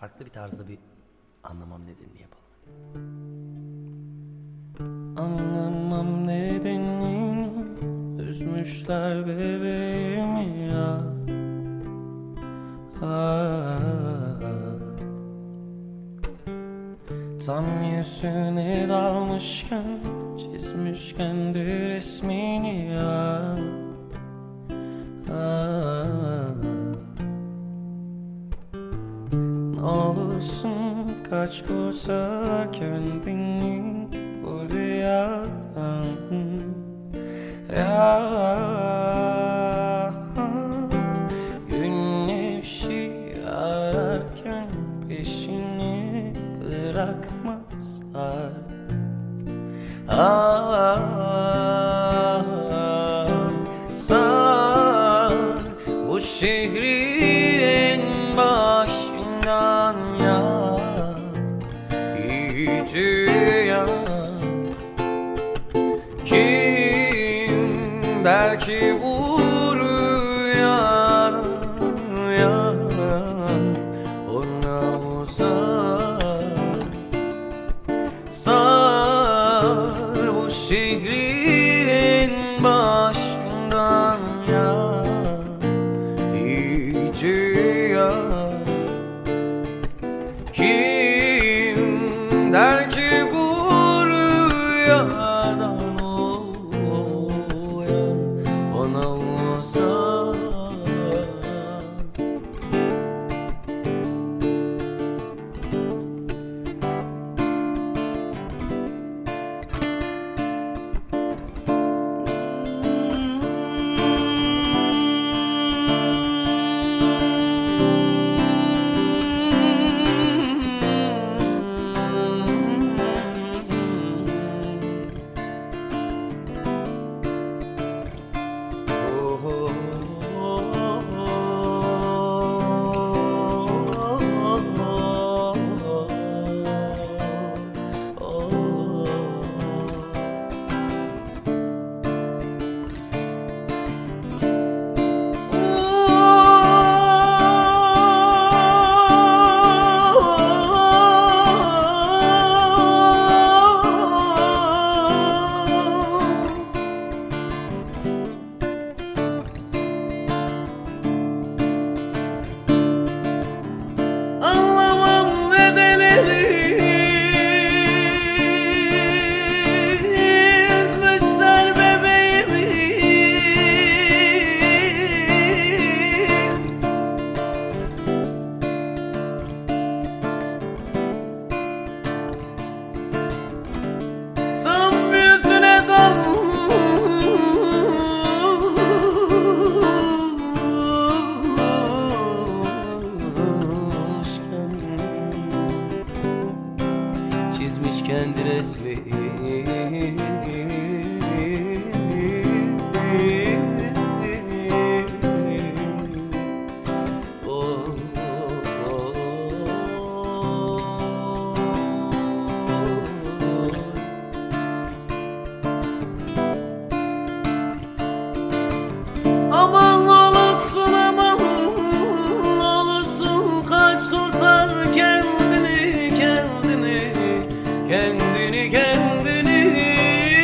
farklı bir tarzda bir anlamam nedenini yapalım. Anlamam nedenini Üzmüşler bebeğimi ya Ah. Tam yüzüne dalmışken Çizmişken de resmini ya Ah. Kaç kurtar kendini bu diyardan Ya Güneşi ararken peşini bırakmazlar. Ah, sar bu şehri en başından yak der ki bu rüya ya ona uzak Sar bu şehrin Çizmiş kendi resmi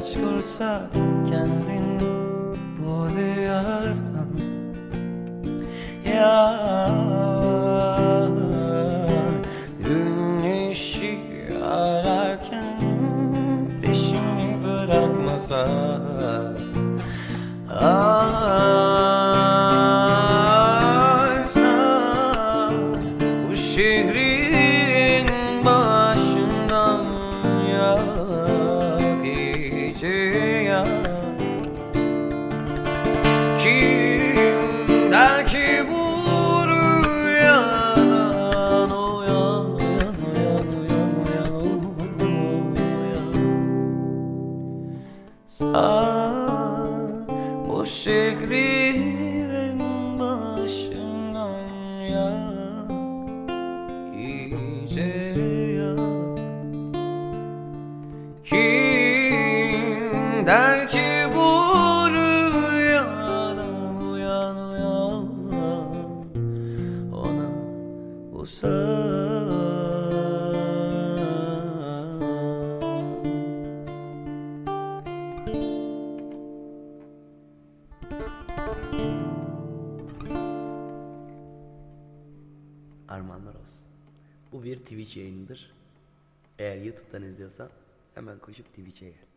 kaç kurtar kendini bu diyardan. Yar Güneşi ararken peşimi bırakmasa Aysa Krishna. Bu bir Twitch yayınıdır. Eğer YouTube'dan izliyorsan hemen koşup Twitch'e gel.